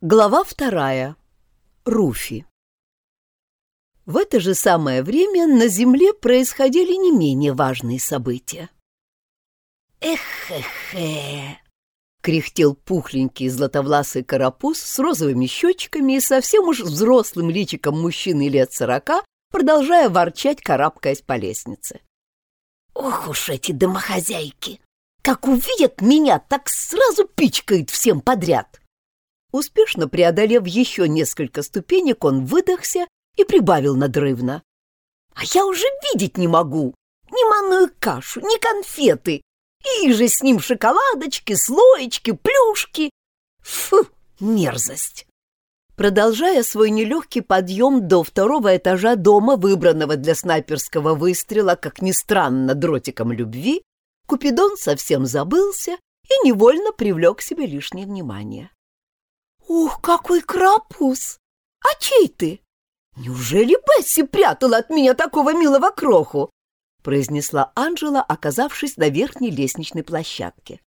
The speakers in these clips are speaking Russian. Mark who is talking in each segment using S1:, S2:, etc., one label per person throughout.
S1: Глава вторая. Руфи. В это же самое время на Земле происходили не менее важные события. «Эх-хе-хе!» — кряхтел пухленький златовласый карапуз с розовыми щечками и совсем уж взрослым личиком мужчины лет сорока, продолжая ворчать, карабкаясь по лестнице. «Ох уж эти домохозяйки! Как увидят меня, так сразу пичкают всем подряд!» Успешно преодолев еще несколько ступенек, он выдохся и прибавил надрывно. «А я уже видеть не могу! Ни манную кашу, ни конфеты! И же с ним шоколадочки, слоечки, плюшки! Фу, мерзость!» Продолжая свой нелегкий подъем до второго этажа дома, выбранного для снайперского выстрела, как ни странно, дротиком любви, Купидон совсем забылся и невольно привлек к себе лишнее внимание. «Ух, какой крапус! А чей ты? Неужели Бесси прятала от меня такого милого кроху?» произнесла Анжела, оказавшись на верхней лестничной площадке.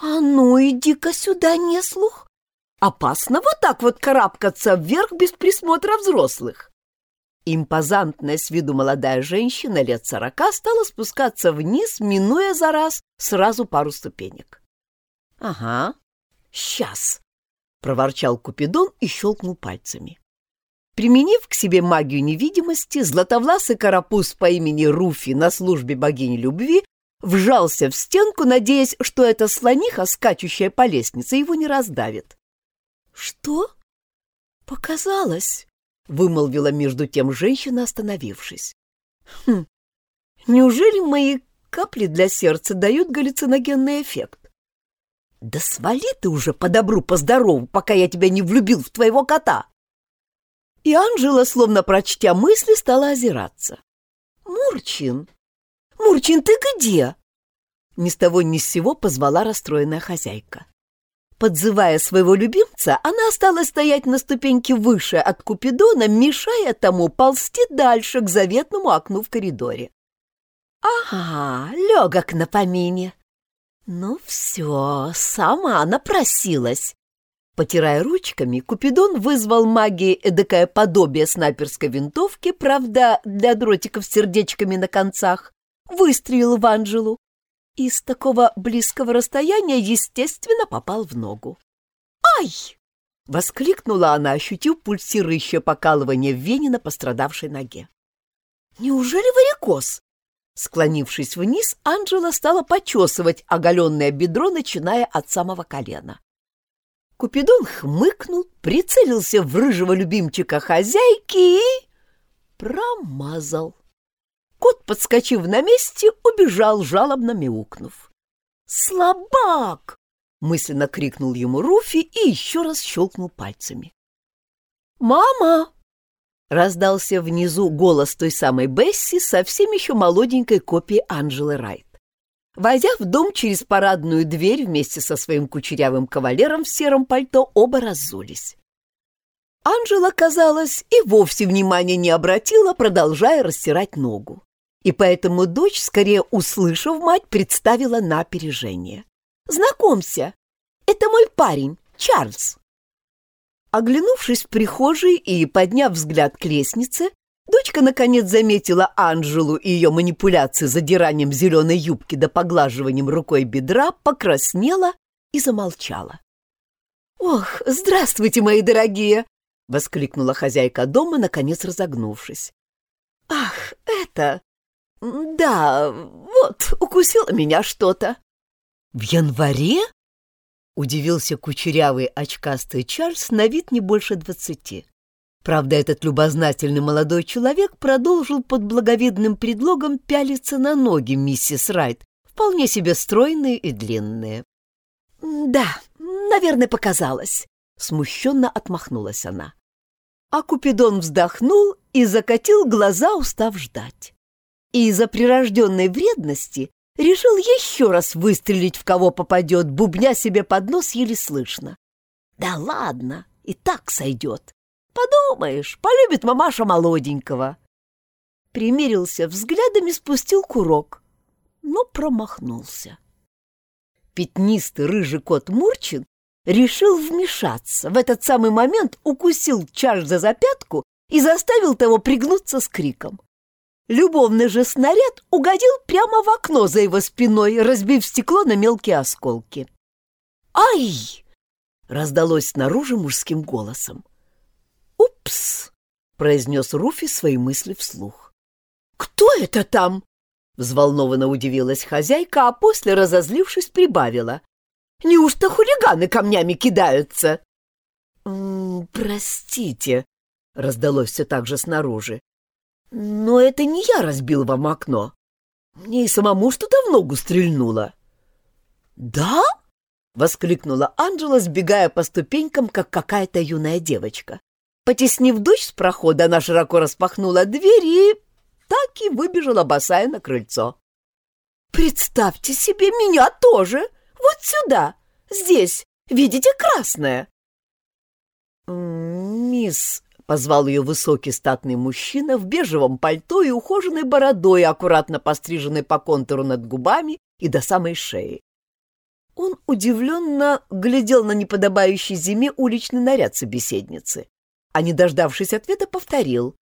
S1: «А ну, иди-ка сюда, не слух! Опасно вот так вот карабкаться вверх без присмотра взрослых!» Импозантная с виду молодая женщина лет сорока стала спускаться вниз, минуя за раз сразу пару ступенек. «Ага, сейчас!» — проворчал Купидон и щелкнул пальцами. Применив к себе магию невидимости, златовласый карапуз по имени Руфи на службе богини любви вжался в стенку, надеясь, что эта слониха, скачущая по лестнице, его не раздавит. «Что? Показалось?» — вымолвила между тем женщина, остановившись. «Хм, неужели мои капли для сердца дают галлюциногенный эффект? «Да свали ты уже по добру, по здорову, пока я тебя не влюбил в твоего кота!» И Анжела, словно прочтя мысли, стала озираться. «Мурчин! Мурчин, ты где?» Ни с того ни с сего позвала расстроенная хозяйка. Подзывая своего любимца, она осталась стоять на ступеньке выше от Купидона, мешая тому ползти дальше к заветному окну в коридоре. «Ага, легок на помине!» «Ну все, сама напросилась!» Потирая ручками, Купидон вызвал магией эдакое подобие снайперской винтовки, правда, для дротиков с сердечками на концах, выстрелил в Анжелу и с такого близкого расстояния, естественно, попал в ногу. «Ай!» — воскликнула она, ощутив пульсирующее покалывание в вене на пострадавшей ноге. «Неужели варикоз?» Склонившись вниз, Анжела стала почесывать оголенное бедро, начиная от самого колена. Купидон хмыкнул, прицелился в рыжего любимчика хозяйки и... промазал. Кот, подскочив на месте, убежал, жалобно мяукнув. «Слабак!» — мысленно крикнул ему Руфи и еще раз щелкнул пальцами. «Мама!» Раздался внизу голос той самой Бесси, совсем еще молоденькой копией Анжелы Райт. Войдя в дом через парадную дверь вместе со своим кучерявым кавалером в сером пальто, оба раззулись. Анжела, казалось, и вовсе внимания не обратила, продолжая растирать ногу. И поэтому дочь, скорее услышав мать, представила на опережение. «Знакомься, это мой парень, Чарльз». Оглянувшись в прихожей и подняв взгляд к лестнице, дочка наконец заметила Анжелу и ее манипуляции задиранием зеленой юбки да поглаживанием рукой бедра, покраснела и замолчала. «Ох, здравствуйте, мои дорогие!» — воскликнула хозяйка дома, наконец разогнувшись. «Ах, это... Да, вот, укусило меня что-то». «В январе?» Удивился кучерявый очкастый Чарльз на вид не больше двадцати. Правда, этот любознательный молодой человек продолжил под благовидным предлогом пялиться на ноги миссис Райт, вполне себе стройные и длинные. «Да, наверное, показалось», — смущенно отмахнулась она. А Купидон вздохнул и закатил глаза, устав ждать. И из-за прирожденной вредности решил еще раз выстрелить в кого попадет, бубня себе под нос еле слышно. Да ладно, и так сойдет. Подумаешь, полюбит мамаша молоденького. Примерился взглядом и спустил курок, но промахнулся. Пятнистый рыжий кот Мурчин решил вмешаться. В этот самый момент укусил Чарльза за пятку и заставил того пригнуться с криком. Любовный же снаряд угодил прямо в окно за его спиной, разбив стекло на мелкие осколки. «Ай!» — раздалось снаружи мужским голосом. «Упс!» — произнес Руфи свои мысли вслух. «Кто это там?» — взволнованно удивилась хозяйка, а после, разозлившись, прибавила. «Неужто хулиганы камнями кидаются?» «М -м, «Простите», — раздалось все так же снаружи. «Но это не я разбил вам окно. Мне и самому что-то в ногу стрельнуло». «Да?» — воскликнула Анжела, сбегая по ступенькам, как какая-то юная девочка. Потеснив дочь с прохода, она широко распахнула дверь и так и выбежала босая на крыльцо. «Представьте себе меня тоже! Вот сюда! Здесь! Видите, красное!» «Мисс», — позвал ее высокий статный мужчина в бежевом пальто и ухоженной бородой, аккуратно постриженной по контуру над губами и до самой шеи. Он удивленно глядел на неподобающий зиме уличный наряд собеседницы, а, не дождавшись ответа, повторил.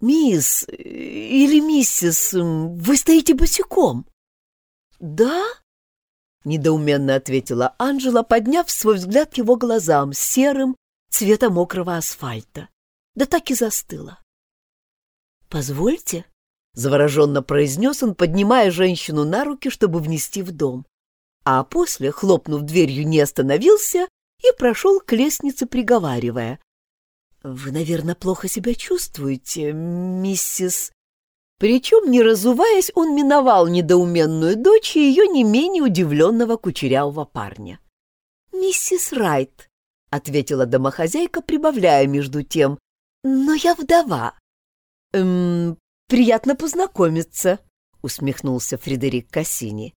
S1: «Мисс или миссис, вы стоите босиком?» «Да?» — недоуменно ответила Анжела, подняв свой взгляд к его глазам, серым, цвета мокрого асфальта. Да так и застыла. «Позвольте», — завороженно произнес он, поднимая женщину на руки, чтобы внести в дом а после, хлопнув дверью, не остановился и прошел к лестнице, приговаривая. «Вы, наверное, плохо себя чувствуете, миссис...» Причем, не разуваясь, он миновал недоуменную дочь и ее не менее удивленного кучерявого парня. «Миссис Райт», — ответила домохозяйка, прибавляя между тем, — «но я вдова». «Эм, приятно познакомиться», — усмехнулся Фредерик Кассини.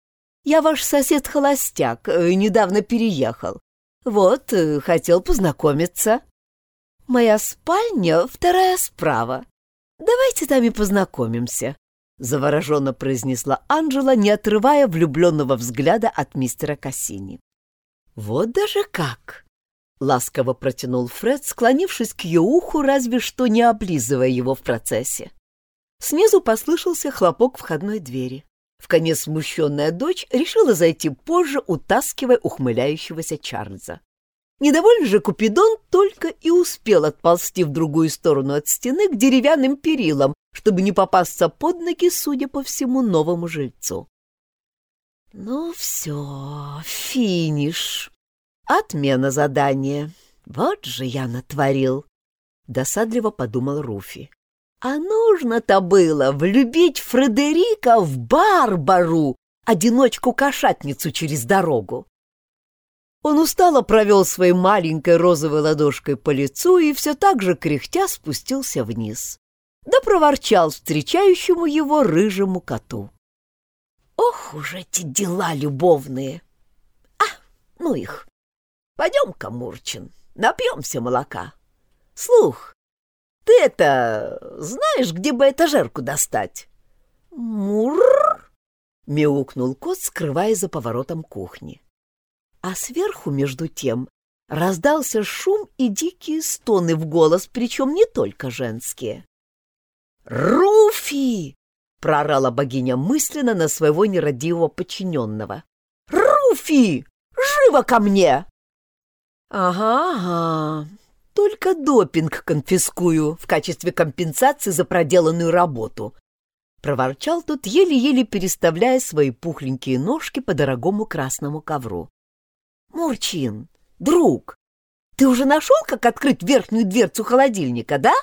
S1: Я ваш сосед-холостяк, э, недавно переехал. Вот, э, хотел познакомиться. Моя спальня вторая справа. Давайте там и познакомимся», — завороженно произнесла Анжела, не отрывая влюбленного взгляда от мистера Кассини. «Вот даже как!» — ласково протянул Фред, склонившись к ее уху, разве что не облизывая его в процессе. Снизу послышался хлопок входной двери. В конец смущенная дочь решила зайти позже, утаскивая ухмыляющегося Чарльза. Недовольный же Купидон только и успел отползти в другую сторону от стены к деревянным перилам, чтобы не попасться под ноги, судя по всему, новому жильцу. «Ну все, финиш. Отмена задания. Вот же я натворил!» — досадливо подумал Руфи. А нужно-то было влюбить Фредерика в Барбару, одиночку-кошатницу через дорогу. Он устало провел своей маленькой розовой ладошкой по лицу и все так же кряхтя спустился вниз. Да проворчал встречающему его рыжему коту. Ох уж эти дела любовные! А, ну их! Пойдем-ка, Мурчин, напьемся молока. Слух, ты это знаешь, где бы этажерку достать? Мур! мяукнул кот, скрываясь за поворотом кухни. А сверху, между тем, раздался шум и дикие стоны в голос, причем не только женские. «Руфи!» — проорала богиня мысленно на своего нерадивого подчиненного. «Руфи! Живо ко мне!» «Ага, ага, только допинг конфискую в качестве компенсации за проделанную работу. Проворчал тут, еле-еле переставляя свои пухленькие ножки по дорогому красному ковру. Мурчин, друг, ты уже нашел, как открыть верхнюю дверцу холодильника, да?